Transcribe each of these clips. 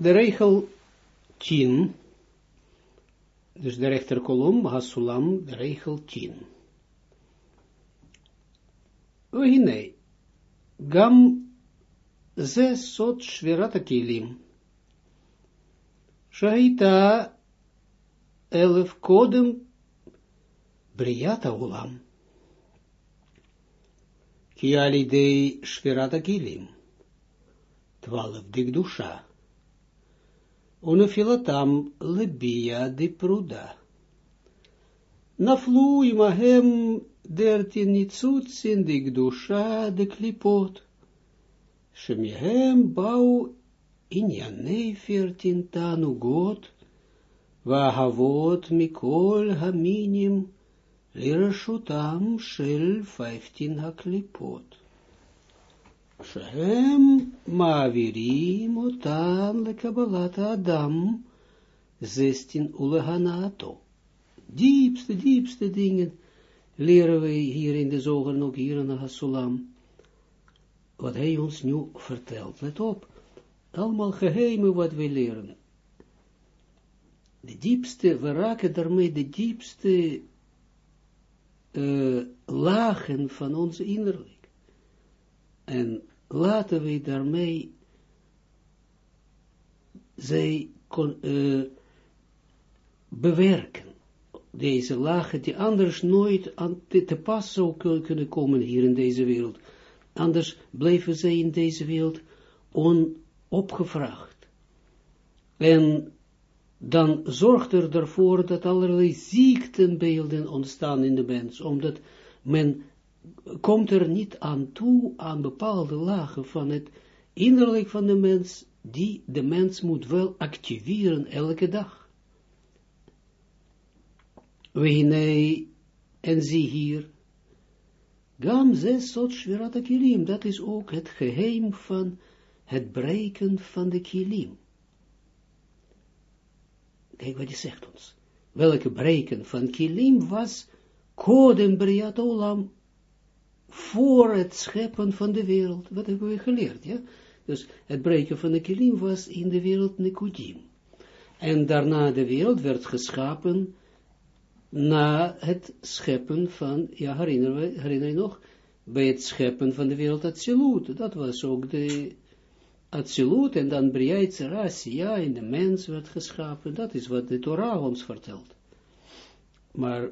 de regel 10, dus de rechterkolom, Hasulam, de regel 10. Ohine, gam ze sot shvirat kilim. Shaita elef kodem briata ulam. Ki alidei shvirat kilim. Twaalf dikdusha. Unefilatam lebia de pruda. Naflu imahem dertien nitzutsin de gdusha de klipot. Shemihem bau inyanei veertien tanugot, vahavot mikol haminim, lirashutam shel vijftien haklipot. Shehem maavirim otam lekabalata adam, zestien uleganato. Diepste, diepste dingen leren wij hier in de zoger, ook hier in de Hasulam. Wat hij ons nu vertelt. Let op. Allemaal geheimen wat wij leren. De diepste, we raken daarmee de diepste uh, lagen van ons innerlijk. En laten we daarmee zij kon, uh, bewerken. Deze lagen die anders nooit aan te, te pas zou kunnen komen hier in deze wereld. Anders blijven zij in deze wereld onopgevraagd. En dan zorgt er ervoor dat allerlei ziektenbeelden ontstaan in de mens, omdat men komt er niet aan toe aan bepaalde lagen van het innerlijk van de mens, die de mens moet wel activeren elke dag. We en zie hier, Gam zes sot shvirata kilim, dat is ook het geheim van het breken van de kilim. Kijk wat hij zegt ons. Welke breken van kilim was kodem briat olam voor het scheppen van de wereld. Wat hebben we geleerd, ja? Dus het breken van de kilim was in de wereld Nekudim. En daarna de wereld werd geschapen na het scheppen van, ja, herinner, we, herinner je nog, bij het scheppen van de wereld Atsilut, dat was ook de Atsilut, en dan Briaitse ja, in de mens werd geschapen, dat is wat de Torah ons vertelt. Maar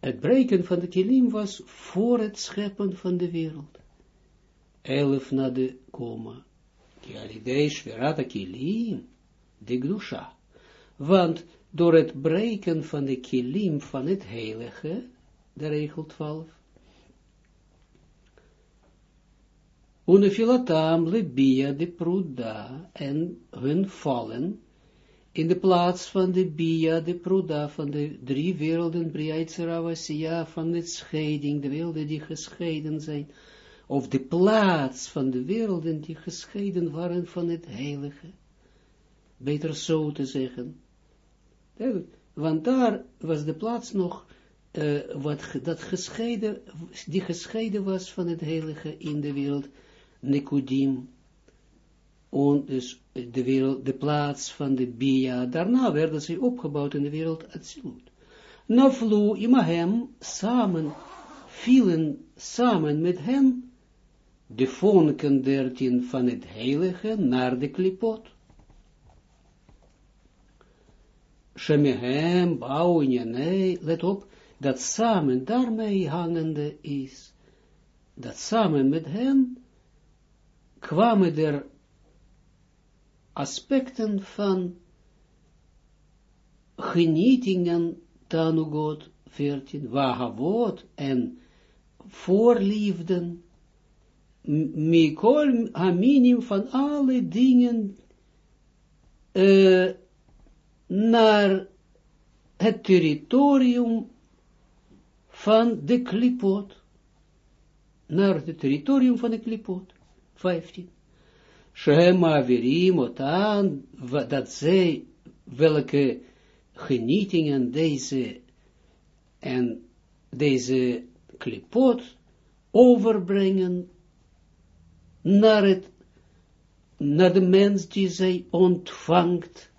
het breken van de kilim was voor het scheppen van de wereld. Elf na de koma. Kialidei shverata kilim, de gdusha. Want door het breken van de kilim van het heilige, de regel 12, Unefilatam lebia de pruda en hun vallen in de plaats van de bia de pruda van de drie werelden Briaitseravasiya van het scheiding, de werelden die gescheiden zijn, of de plaats van de werelden die gescheiden waren van het heilige. Beter zo te zeggen. Want daar was de plaats nog, uh, wat, dat gescheiden, die gescheiden was van het heilige in de wereld, Nikudim, en dus de, wereld, de plaats van de Bia, daarna werden ze opgebouwd in de wereld Atsilut. Naflu imahem, samen, vielen samen met hem, de vonken dertien van het heilige naar de klipot. Shemehem, nee, let op, dat samen daarmee hangende is, dat samen met hen kwamen er aspecten van genietingen, tanugot, 14, wahavot en voorliefden, mikol aminim van alle dingen, uh, naar het territorium van de klipot. Naar het territorium van de klipot. 15. Shema verim otan, dat zij, welke genietingen deze en deze klipot overbrengen naar het naar de mens die zij ontvangt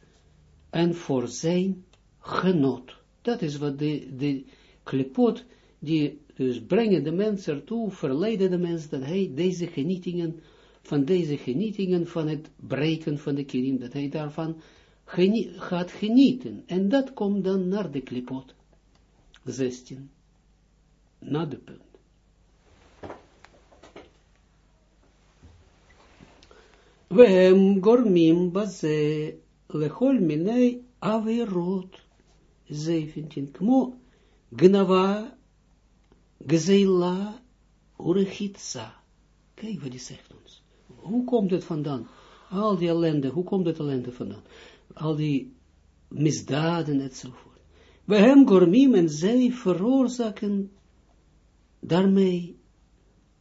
en voor zijn genot. Dat is wat de, de klepot, die dus brengen de mens ertoe, verleiden de mens dat hij deze genietingen, van deze genietingen, van het breken van de kirim, dat hij daarvan gaat genieten. En dat komt dan naar de klepot. 16. Na de punt. Wem gormim baze lechol minei averot. 17. Kmo gnava gezeila urechitsa. Kijk wat hij zegt ons. Hoe komt het vandaan? Al die ellende, hoe komt het ellende vandaan? Al die misdaden enzovoort. We hem gormim en zij veroorzaken daarmee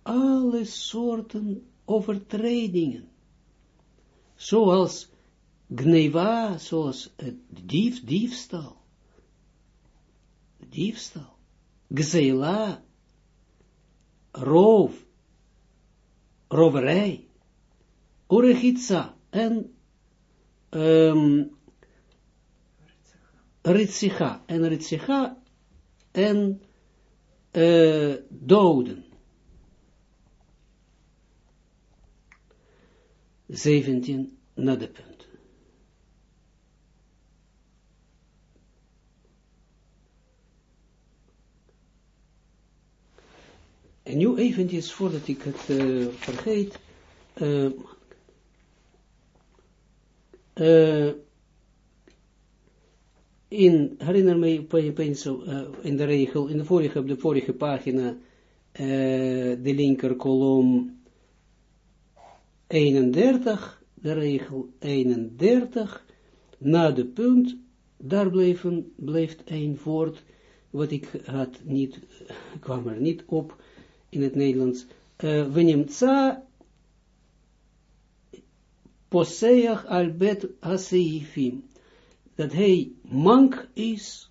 alle soorten overtredingen. Zoals gneva, zoals dief, diefstal. Diefstal. Gzeila, roof, roverij, urechitsa en um, Ritsicha en Ritsicha en uh, doden. 17 na de punt. En nu eventjes, voordat ik het uh, vergeet, uh, uh, in, herinner me opeens uh, in de regel, in de vorige, op de vorige pagina, uh, de linker kolom 31, de regel 31, na de punt, daar bleven, bleef een woord, wat ik had niet, kwam er niet op in het Nederlands, uh, Poseach albet haseifim dat hij mank is,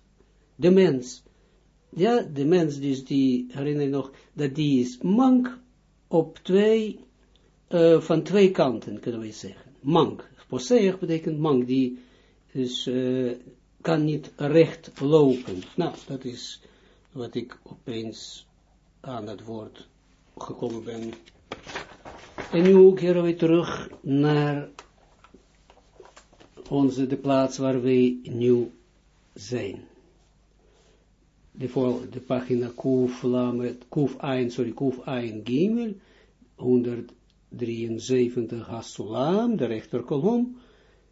de mens. Ja, de mens dus die, herinner je nog, dat die is mank op twee, uh, van twee kanten, kunnen we zeggen. Mank. Poseer betekent mank, die dus kan niet recht lopen. Nou, dat is wat ik opeens aan het woord gekomen ben. En nu keren we terug naar onze, de plaats waar wij nu zijn. De, voor, de pagina Kuf, Lamet, Kuf 1, sorry, Kuf 1 Gimel, 173 Hasulam, de rechterkolom,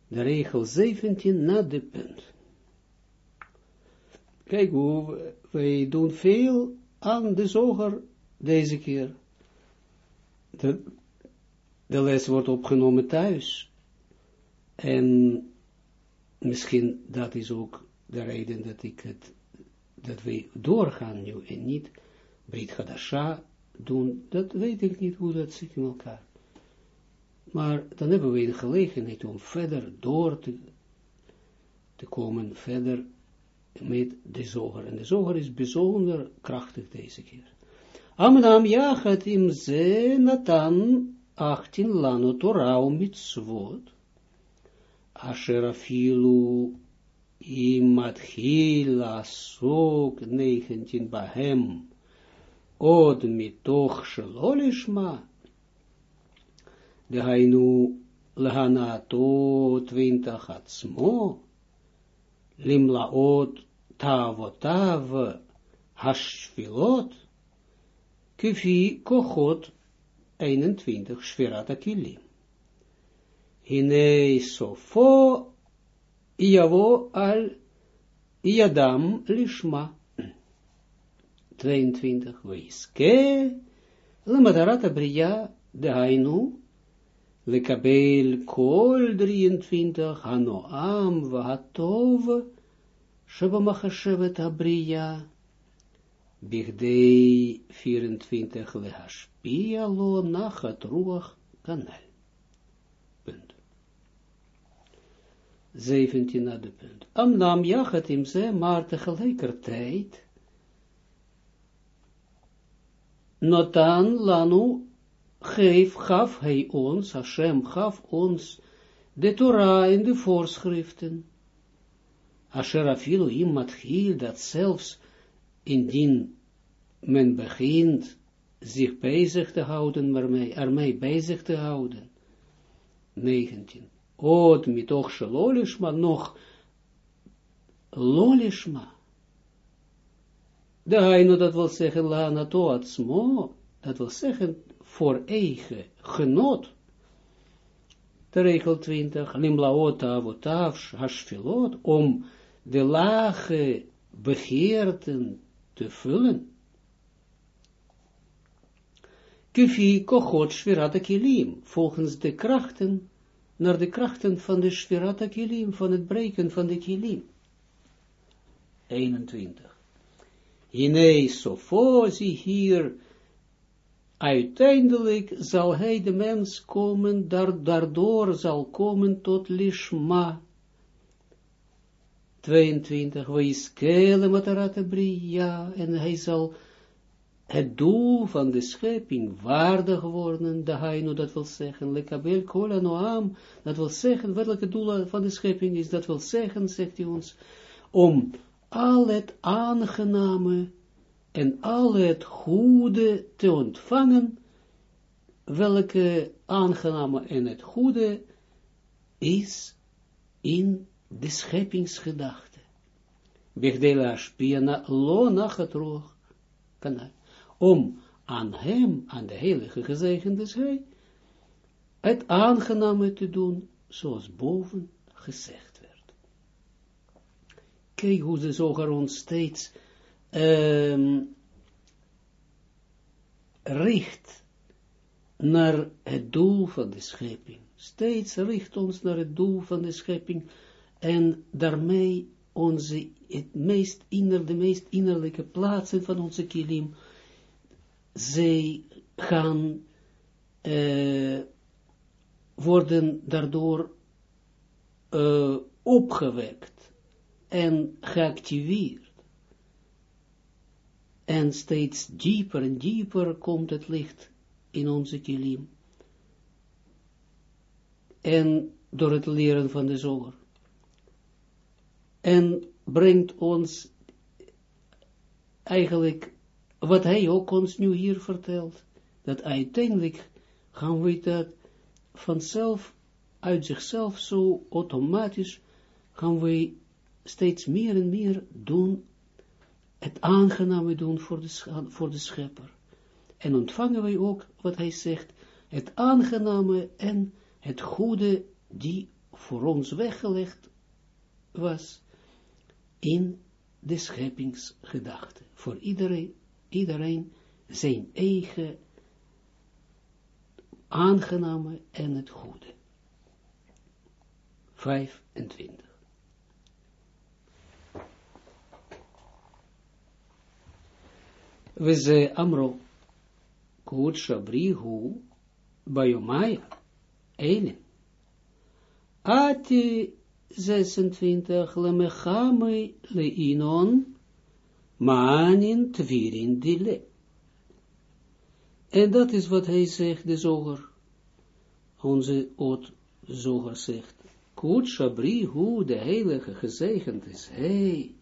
de regel 17 na de punt. Kijk hoe, wij doen veel aan de zoger deze keer. De, de les wordt opgenomen thuis. En misschien dat is ook de reden dat ik het, dat wij doorgaan nu en niet Brit Hadasha doen, dat weet ik niet hoe dat zit in elkaar. Maar dan hebben we een gelegenheid om verder door te, te komen, verder met de zoger. En de zoger is bijzonder krachtig deze keer. Amnam jachat im ze natan achtin lano torah mitzvot asher afilu imatchila sok 19 bahem od mitoch shelolishma de hainu lehanato 20 atzmo limlaot tavotav hashvilot kifi kochot 21 shvirat akilim Hine sofo Iavo al Iadam lishma. 22. Weiske Lamadarata Bria de Hainu Lekabel kol 23. Hanoam Vahatov Sheba Machashevet Abria Bigdei 24. Lehashpia lo nachat ruach kanal. 17 na de punt. Amnam jachat im ze, maar tegelijkertijd, notan lanu geef, gaf hij ons, Hashem gaf ons de Torah en de voorschriften. Asher afilu im matchil, dat zelfs indien men begint zich bezig te houden, ermee, ermee bezig te houden. 19. Od mitoch shalolishma, nog lolishma. De heino, dat wil zeggen, la nato atzmo, dat wil zeggen, voor eigen genot. De regel 20, limlaot avotav hashfilot, om de lage begeerten te vullen. Kufi kochot shvirata kilim, volgens de krachten, naar de krachten van de shvirata kilim, van het breken van de kilim. 21. Hine sofo, zie hier, uiteindelijk zal hij de mens komen, daardoor zal komen tot lishma. 22, Waiskele matarata bria, en hij zal het doel van de schepping waardig worden, de dat wil zeggen, lekabel kola noam, dat wil zeggen, welke doel van de schepping is, dat wil zeggen, zegt hij ons, om al het aangename en al het goede te ontvangen, welke aangename en het goede is in de scheppingsgedachte. Begdela spiana lo nachatroch kanal. Om aan hem, aan de heilige gezegende zij, het aangename te doen, zoals boven gezegd werd. Kijk hoe de zoger ons steeds um, richt naar het doel van de schepping. Steeds richt ons naar het doel van de schepping en daarmee onze, het meest inner, de meest innerlijke plaatsen van onze kilim, zij gaan uh, worden daardoor uh, opgewekt en geactiveerd. En steeds dieper en dieper komt het licht in onze kilim. En door het leren van de zoger. En brengt ons eigenlijk, wat hij ook ons nu hier vertelt, dat uiteindelijk gaan we dat vanzelf, uit zichzelf zo automatisch, gaan we steeds meer en meer doen het aangename doen voor de, voor de schepper. En ontvangen wij ook, wat hij zegt, het aangename en het goede die voor ons weggelegd was in de scheppingsgedachte. Voor iedereen, iedereen zijn eigen aangename en het goede. 25. we ze amro, shabrihu, bayomaya, Eilen. Ati 26, lemechame leinon, manin twirin dile. En dat is wat hij zegt, de zoger, onze oot zoger zegt, kut shabrihu, de heilige gezegend is, hij,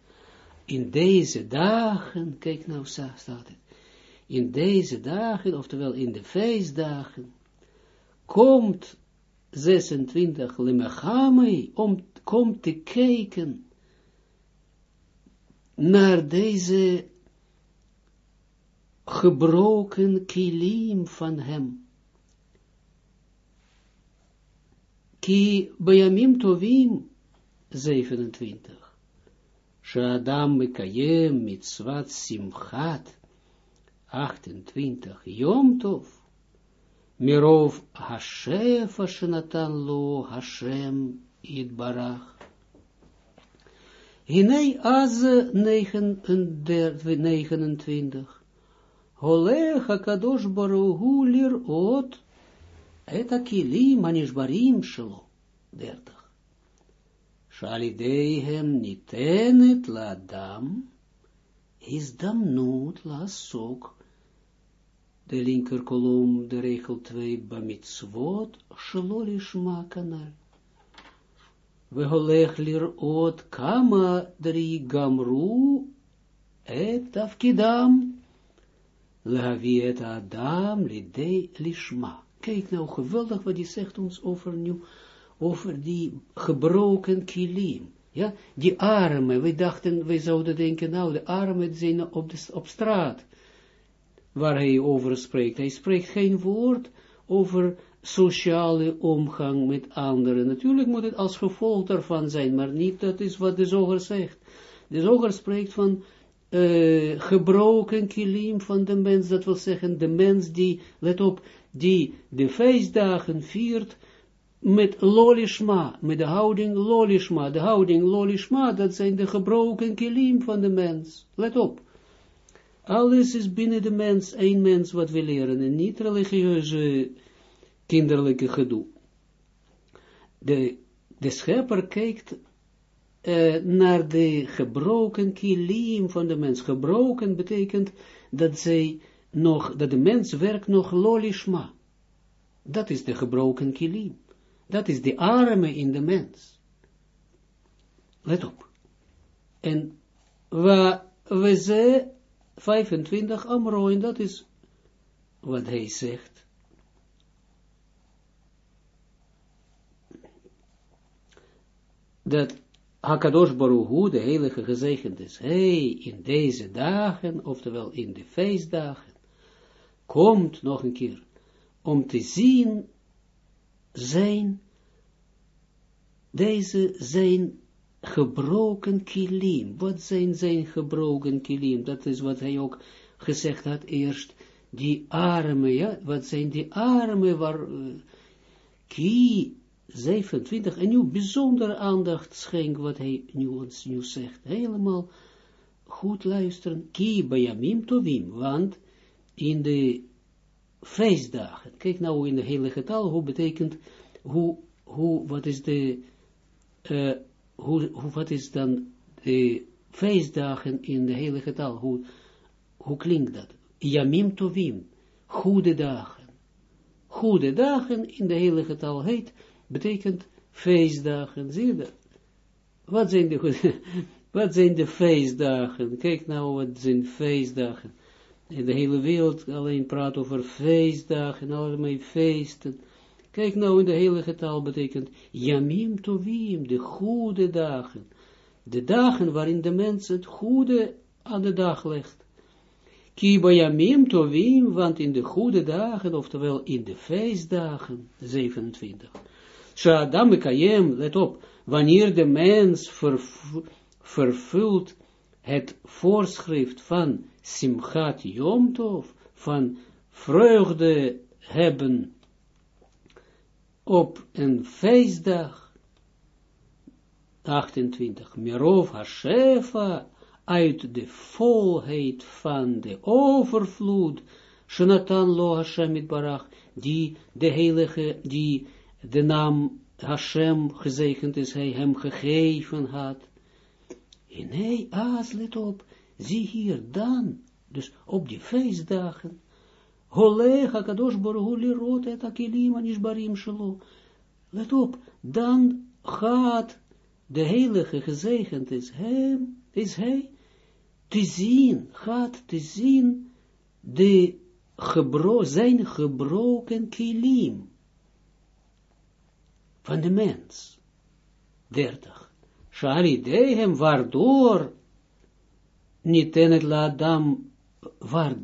in deze dagen, kijk nou, staat het, in deze dagen, oftewel in de feestdagen, komt 26 limachame, om, komt te kijken naar deze gebroken kilim van hem. Ki bayamim tovim, 27. Shadam Mekayem mitzvat simchat, 28, Yom Tov, Mirov Hashefa Shenatan Lo Hashem Idbarach. Hinei az 29, Holech HaKadosh Baruhu lir ot, et akilim anishbarim shelo, 30. Shalideihem nitenet ladam, is damnut la sok, de linker kolom, de regel 2, bamitzvot, We holeg ot kama dri gamru et afkidam et adam lidei lishma. Kijk nou geweldig wat hij zegt ons over nu, over die gebroken kilim. Ja, die armen, wij dachten, wij zouden denken, nou, de armen zijn op, de, op straat, waar hij over spreekt. Hij spreekt geen woord over sociale omgang met anderen. Natuurlijk moet het als gevolg daarvan zijn, maar niet dat is wat de zoger zegt. De zoger spreekt van uh, gebroken kilim van de mens, dat wil zeggen, de mens die, let op, die de feestdagen viert, met lolishma, met de houding lolishma, de houding lolishma, dat zijn de gebroken kilim van de mens. Let op. Alles is binnen de mens, één mens wat we leren, en niet religieuze kinderlijke gedoe. De, de schepper kijkt uh, naar de gebroken kilim van de mens. Gebroken betekent dat zij nog, dat de mens werkt nog lolishma. Dat is de gebroken kilim. Dat is de arme in de mens. Let op. En we, we ze 25 amroin, dat is wat hij zegt. Dat Hakadosh Baruch de heilige gezegend is, hij in deze dagen, oftewel in de feestdagen, komt nog een keer, om te zien zijn, deze zijn gebroken kilim. Wat zijn zijn gebroken kilim? Dat is wat hij ook gezegd had eerst. Die armen, ja, wat zijn die armen waar, uh, ki 27, en nu bijzonder aandacht schenk wat hij nu ons nu zegt. Helemaal goed luisteren. Ki bayamim tovim, want in de feestdagen. Kijk nou in de hele getal, hoe betekent, hoe, hoe, wat is de, uh, hoe, hoe, wat is dan de feestdagen in de hele getal, hoe, hoe klinkt dat? Yamim tovim, goede dagen. Goede dagen in de hele getal heet, betekent feestdagen, zie je dat? Wat zijn de, wat zijn de feestdagen? Kijk nou, wat zijn feestdagen? in de hele wereld alleen praat over feestdagen en allerlei feesten. Kijk nou in de hele getal betekent Yamim Tovim, de goede dagen. De dagen waarin de mens het goede aan de dag legt. Kiba Yamim Tovim, want in de goede dagen, oftewel in de feestdagen, 27. Shadam Kayem, let op, wanneer de mens vervult het voorschrift van Simchat Yom Tov, van vreugde hebben op een feestdag, 28, Merov Hashefa, uit de volheid van de overvloed, Shonatan lo Hashem Barach, die de heilige, die de naam Hashem gezegend is, hij hem gegeven had. En hij, aas, let op, zie hier dan, dus op die feestdagen, Holeg HaKadosh Baruch Lirot et Akilim Anishbarim Shelo. Let op, dan gaat de heilige gezegend is hem, is hij, te zien, gaat te zien de gebro zijn gebroken kilim van de mens. 30. Shari dehem, waardoor niet en het Adam, waar,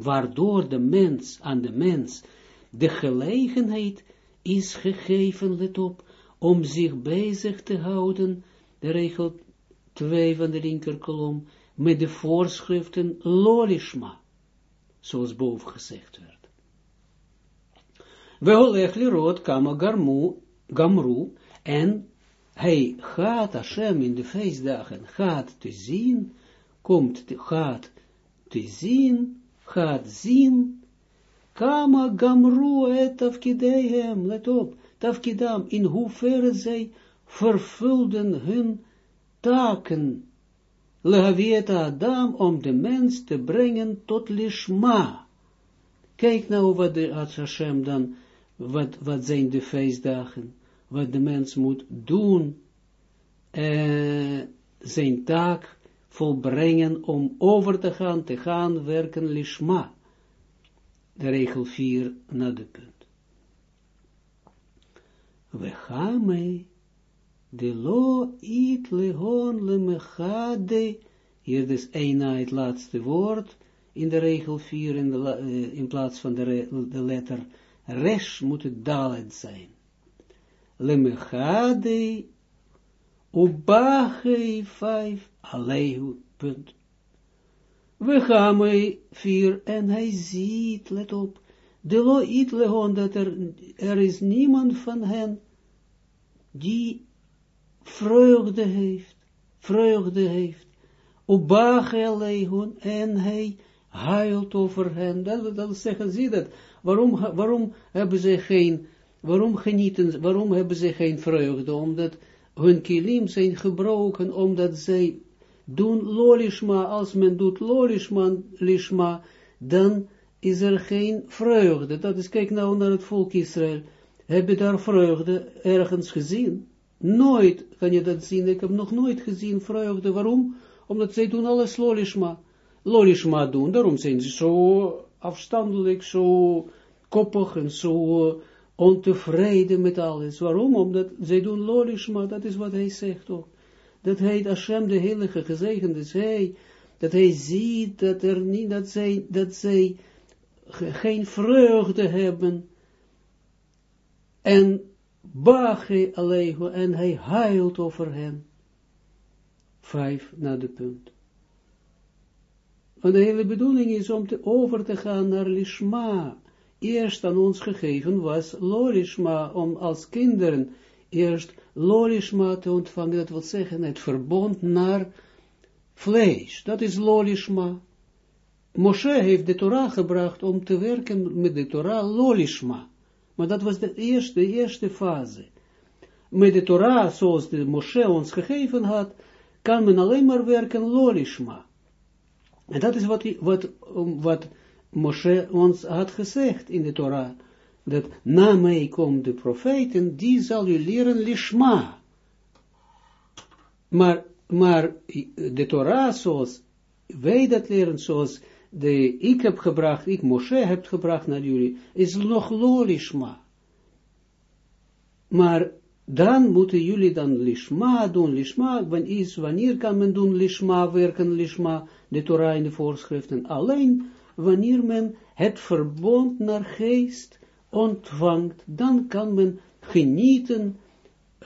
waardoor de mens, aan de mens, de gelegenheid is gegeven, let op, om zich bezig te houden, de regel 2 van de linkerkolom, met de voorschriften lolishma, zoals boven gezegd werd. We holeg lirot kama garmu, gamru, en hij gaat Hashem in de feestdagen, gaat te zien, komt, gaat te zien, gaat zien, kama gamru et tafkidehem, let op, tafkidam, in hoeverre zij vervulden hun taken, lehavieta Adam, om de mens te brengen tot lishma, Kijk nou wat de Hashem dan, wat, wat zijn de feestdagen, wat de mens moet doen, uh, zijn taak volbrengen om over te gaan, te gaan werken lishma. De regel 4 naar de punt. We gaan de lo it lehon lemechade, hier dus een na het laatste woord, in de regel 4, in, de, uh, in plaats van de, de letter resh, moet het dalet zijn. Lemechade, ubachei 5, alehu, punt. We gaan mee 4, en hij ziet, let op, de lo it dat er, er is niemand van hen, die vreugde heeft, vreugde heeft, ubachei en hij huilt over hen, dan zeggen ze dat, waarom, waarom hebben ze geen, waarom genieten, waarom hebben ze geen vreugde, omdat hun kilim zijn gebroken, omdat zij doen lolishma, als men doet lolishma, lishma, dan is er geen vreugde. Dat is, kijk nou naar het volk Israël. Heb je daar vreugde ergens gezien? Nooit kan je dat zien. Ik heb nog nooit gezien vreugde. Waarom? Omdat zij doen alles lolishma. Lolishma doen. Daarom zijn ze zo afstandelijk, zo koppig en zo ontevreden met alles. Waarom? Omdat zij doen lolishma. Dat is wat hij zegt ook dat hij, Hashem de Heilige gezegend is, dat hij ziet dat er niet, dat zij, dat zij geen vreugde hebben, en Bache Alejo, en hij huilt over hen. Vijf naar de punt. Want de hele bedoeling is om te over te gaan naar Lishma. Eerst aan ons gegeven was Lorishma, om als kinderen eerst lolishma te ontvangen, dat wil zeggen het verbond naar vlees. Dat is lolishma. Moshe heeft de Torah gebracht om te werken met de Torah lolishma. Maar dat was de eerste, de eerste fase. Met de Torah, zoals de Moshe ons gegeven had, kan men alleen maar werken lolishma. En dat is wat, wat, wat Moshe ons had gezegd in de Torah dat na mij komt de profeten, die zal u leren lishma. Maar, maar de Torah, zoals wij dat leren, zoals de, ik heb gebracht, ik Moshe heb gebracht naar jullie, is nog lo lishma. Maar dan moeten jullie dan lishma doen, lishma, wanneer kan men doen lishma, werken lishma, de Torah in de voorschriften, alleen wanneer men het verbond naar geest ontvangt, dan kan men genieten,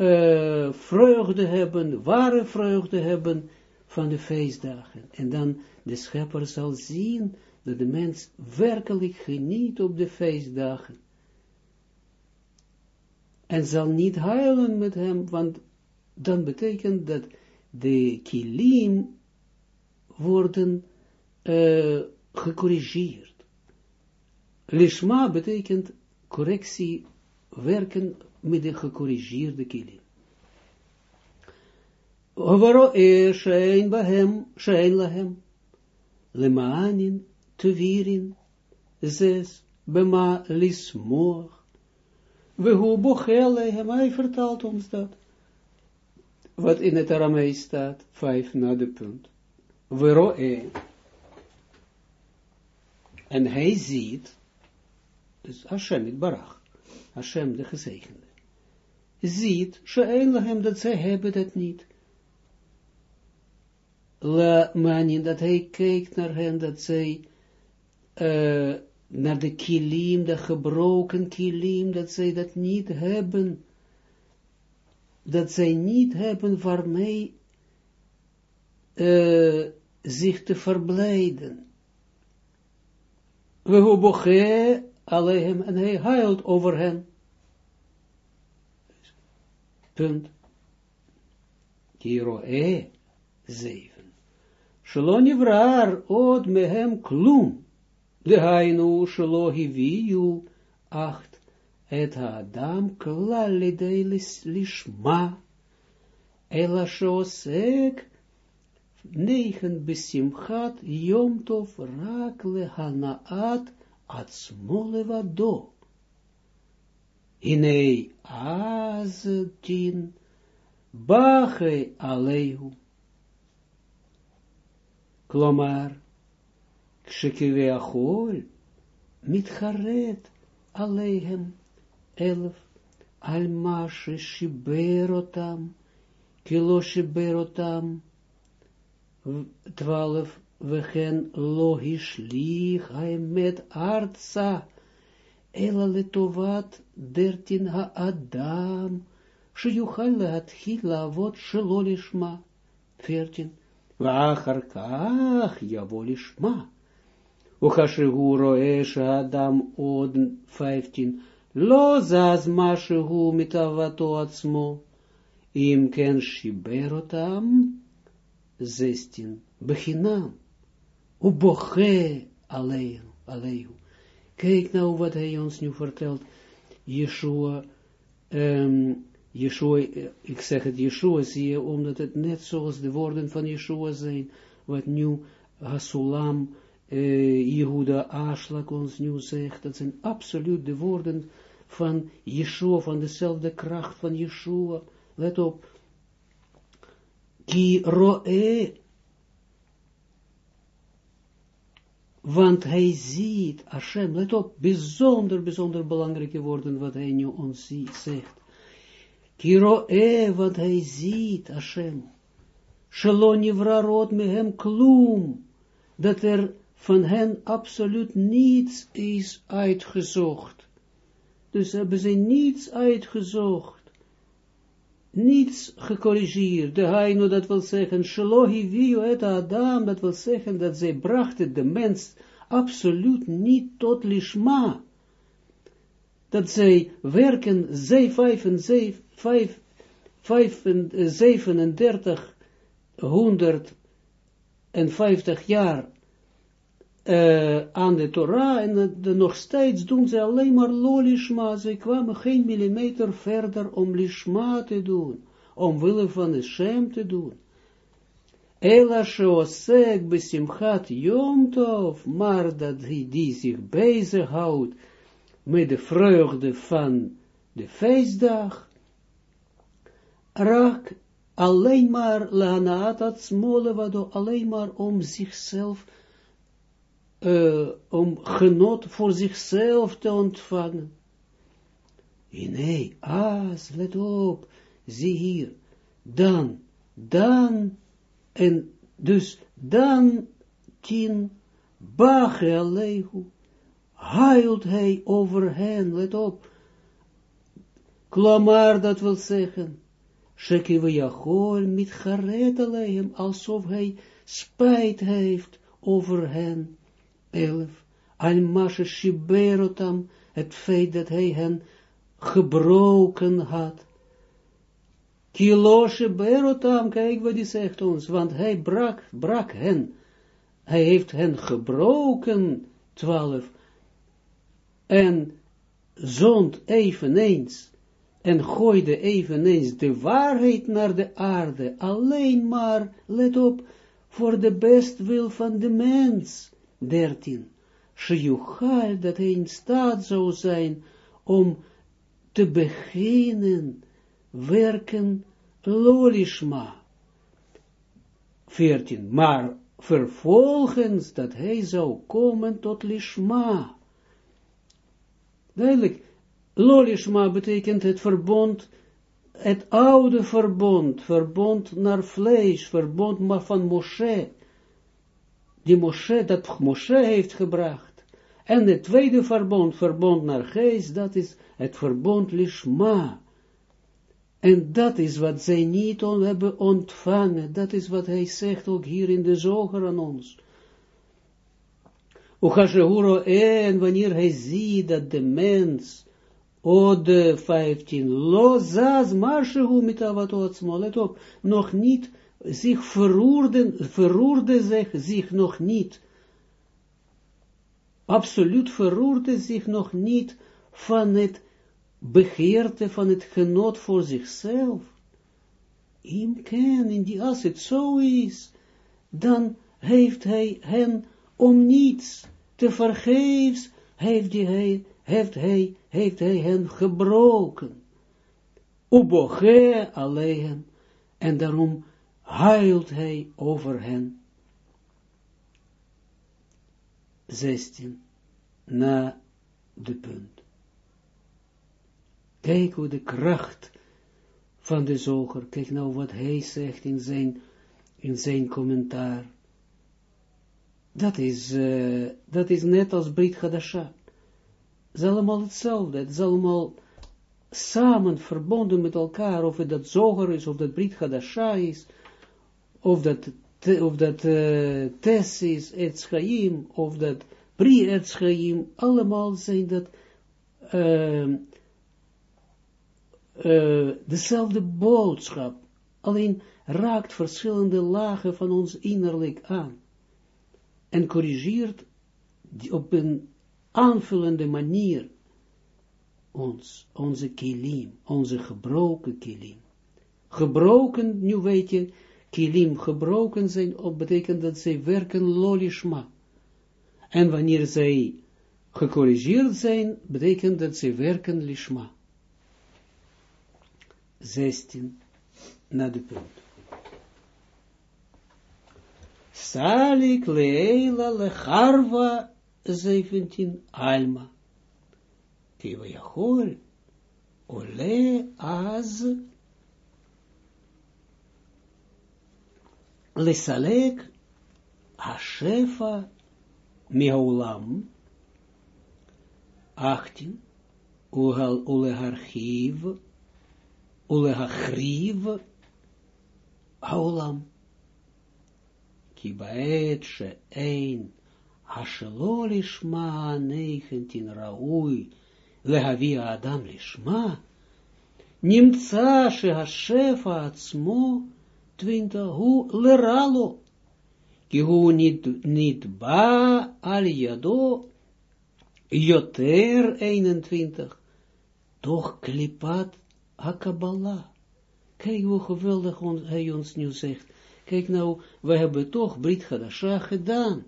uh, vreugde hebben, ware vreugde hebben van de feestdagen. En dan de schepper zal zien dat de mens werkelijk geniet op de feestdagen. En zal niet huilen met hem, want dan betekent dat de kilim worden uh, gecorrigeerd. Lishma betekent correctie werken met de gecorrigeerde kilim. Overoe shein bahem, zes, bema wehu bochel lehem, hij vertaalt ons dat. Wat in het Aramees staat, vijf na de punt. Weroe. En hij ziet, dus Hashem het barach, Hashem de gezegende, ziet, hem dat zij hebben dat niet. La manin, dat hij kijkt naar hen, dat zij, uh, naar de kilim, de gebroken kilim, dat zij dat niet hebben, dat zij niet hebben waarmee uh, zich te verblijden. We hoboche Alehem, en hij huilt over hen. Punt. Kiroe, zeven. Shelo nivrar od mehem klum. De hainu shelo hiviu, acht. Et ha-adam klal lishma. Ela shosek, negen besimchat, yom tov rak lehanaat, do. Inei az tin bache aleu. Klomar, kshekeve achol, mitcharet aleihem, elf, almashe shiberotam, kilo shiberotam, twaalf, wegen logisch lieg, met artsa, ela letovat dertin ha-adam, שיוכל להתחיל לעבוד שלא לשמה. פרטין, ואחר כך יבוא לשמה. Ухашигу Esha Adam Od 15. Ло заз mitavato митавато ацмо. Им кен шиберотам 16. Бехинам. Uboche alleen, alleen. Kijk nou wat hij ons nu vertelt. Yeshua, um, Yeshua, ik zeg het Yeshua, zie je, omdat het net zoals de woorden van Yeshua zijn, wat nu Hasulam uh, Yehuda Ashlag ons nu zegt, dat zijn absoluut de woorden van Yeshua, van dezelfde kracht van Yeshua. Let op. Ki roe Want hij ziet, Hashem, let op, bijzonder, bijzonder belangrijke woorden wat hij nu ons zegt. Kiroe, want hij ziet, Hashem. Shalom nivrarot mehem klum. Dat er van hen absoluut niets is uitgezocht. Dus hebben ze niets uitgezocht niets gecorrigeerd. De Haino, dat wil zeggen, Shalohi Vio et Adam, dat wil zeggen dat zij brachten de mens absoluut niet tot Lishma. Dat zij werken, zij vijf en vijf, vijf, vijf en zevenendertig, honderd en vijftig jaar uh, aan de Torah en de, nog steeds doen ze alleen maar lo lishma. Ze kwamen geen millimeter verder om lishma te doen, omwille van de Shem te doen. Ela sheosek besimchat yom tov, maar dat hij die zich bezighoudt met de vreugde van de feestdag, raak alleen maar lanaat at alleen maar om zichzelf uh, om genot voor zichzelf te ontvangen. Nee, as, let op, zie hier, dan, dan, en dus dan, tien, bache alehu, huilt hij over hen, let op, klamar, dat wil zeggen, shekiwe jachol, mit charet alsof hij spijt heeft over hen, 11. Almashe shiberotam, het feit dat hij hen gebroken had. Kilo shiberotam, kijk wat hij zegt ons, want hij brak, brak hen. Hij heeft hen gebroken, 12. En zond eveneens, en gooide eveneens de waarheid naar de aarde, alleen maar, let op, voor de bestwil van de mens. 13. Shiuchal, dat hij in staat zou zijn om te beginnen werken lolishma. 14. Maar vervolgens dat hij zou komen tot lishma. Duidelijk, lolishma betekent het verbond, het oude verbond, verbond naar vlees, verbond maar van Moshe die Moshe, dat Moshe heeft gebracht. En het tweede verbond, verbond naar geest, dat is het verbond lishma. En dat is wat zij niet on hebben ontvangen. Dat is wat hij zegt ook hier in de zoger aan ons. Uchashehuro en wanneer hij ziet dat de mens, de 15, lo zaz mashehu mitavato let op, nog niet zich verroerde, verroerde zich, zich nog niet, absoluut verroerde zich nog niet van het begeerte, van het genot voor zichzelf. Im ken, in die, als het zo is, dan heeft hij hen om niets te vergeefs heeft hij, heeft hij, heeft hij hen gebroken. Uboge alleen, en daarom huilt hij over hen. 16, na de punt. Kijk hoe de kracht van de zoger, kijk nou wat hij zegt in zijn, in zijn commentaar. Dat is, uh, dat is net als Brit Hadasha. Het is allemaal hetzelfde, het is allemaal samen verbonden met elkaar, of het dat zoger is, of dat Brit Hadasha is, of dat, of dat uh, Tess is, of dat Pri et Chaim, allemaal zijn dat uh, uh, dezelfde boodschap, alleen raakt verschillende lagen van ons innerlijk aan en corrigeert op een aanvullende manier ons, onze kilim, onze gebroken kilim. Gebroken, nu weet je, kilim gebroken zijn, betekent dat zij werken lolishma. En wanneer zij gecorrigeerd zijn, betekent dat zij werken lishma. 16 naar de punt. Salik leila lecharva 17 alma. Yachol ole az lesalek hashefa miaulam 18 Ugal uleharchiv ulehachriv haulam ki baet she ein hashelo lishma 19 raui lehavi adam lishma nimtsa she hashefa atzmo 20 hu leralo. Ki hu nit, nit ba al yado yoter 21 toch klipat hakabala kijk hoe geweldig hij ons nu zegt. Kijk nou, we hebben toch Brit Hadasha gedaan.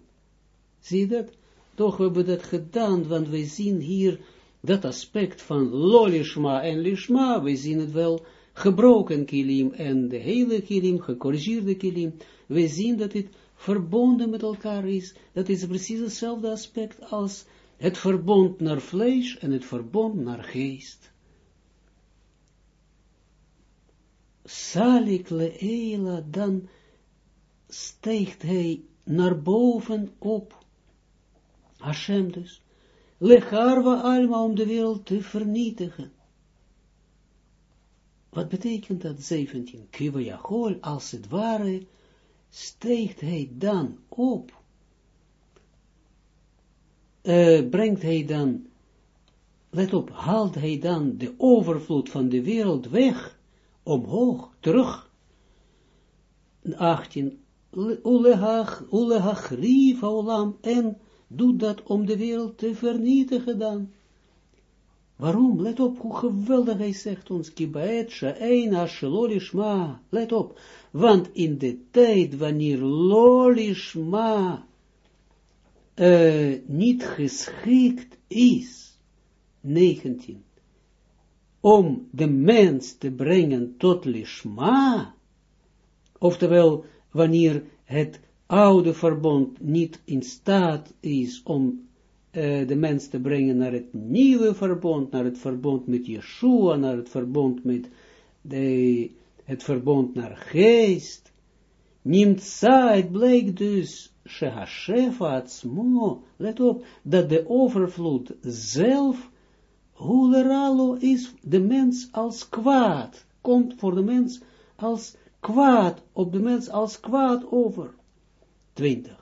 Zie je dat? Toch we hebben dat gedaan, want we zien hier dat aspect van lolishma en lishma, we zien het wel gebroken kilim en de hele kilim, gecorrigeerde kilim. We zien dat het verbonden met elkaar is. Dat is precies hetzelfde aspect als het verbond naar vlees en het verbond naar geest. Salik leela dan steekt hij naar boven op. Hashem dus. Lecharwa alma om de wereld te vernietigen. Wat betekent dat 17? Kiva Jachol, als het ware, steekt hij dan op. Uh, brengt hij dan, let op, haalt hij dan de overvloed van de wereld weg, omhoog, terug. 18 ulehach rief olam, en doet dat om de wereld te vernietigen dan. Waarom? Let op hoe geweldig hij zegt ons, kibaet sha'ein lolishma, let op, want in de tijd wanneer lolishma uh, niet geschikt is, 19, om de mens te brengen tot lishma, oftewel wanneer het oude verbond niet in staat is om uh, de mens te brengen naar het nieuwe verbond, naar het verbond met Yeshua, naar het verbond met de, het verbond naar geest. Nimtza, het bleek dus, Shehashefa Atzmo, let op, dat de overvloed zelf, huleralo is de mens als kwaad, komt voor de mens als kwaad op de mens als kwaad over. 20.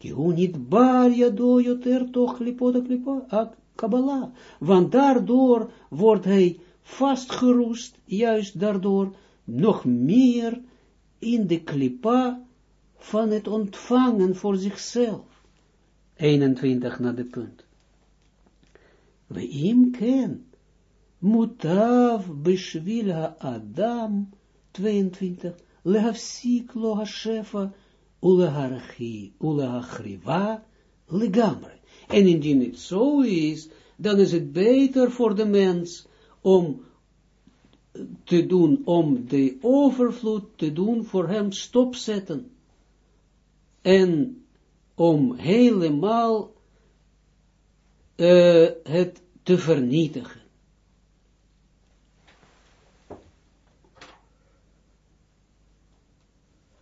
Bar jado joter toch lipoda klipa, kabbalah. Want daardoor wordt hij vastgeroest, juist daardoor, nog meer in de klipa van het ontvangen voor zichzelf. 21 naar de punt. We im ken, mutav bishvil ha-adam, 22, lehafsik lo hashefa ulehachriva legamre. En indien het zo is, dan is het beter voor de mens om te doen, om de overvloed te doen voor hem stopzetten. En om helemaal uh, het te vernietigen.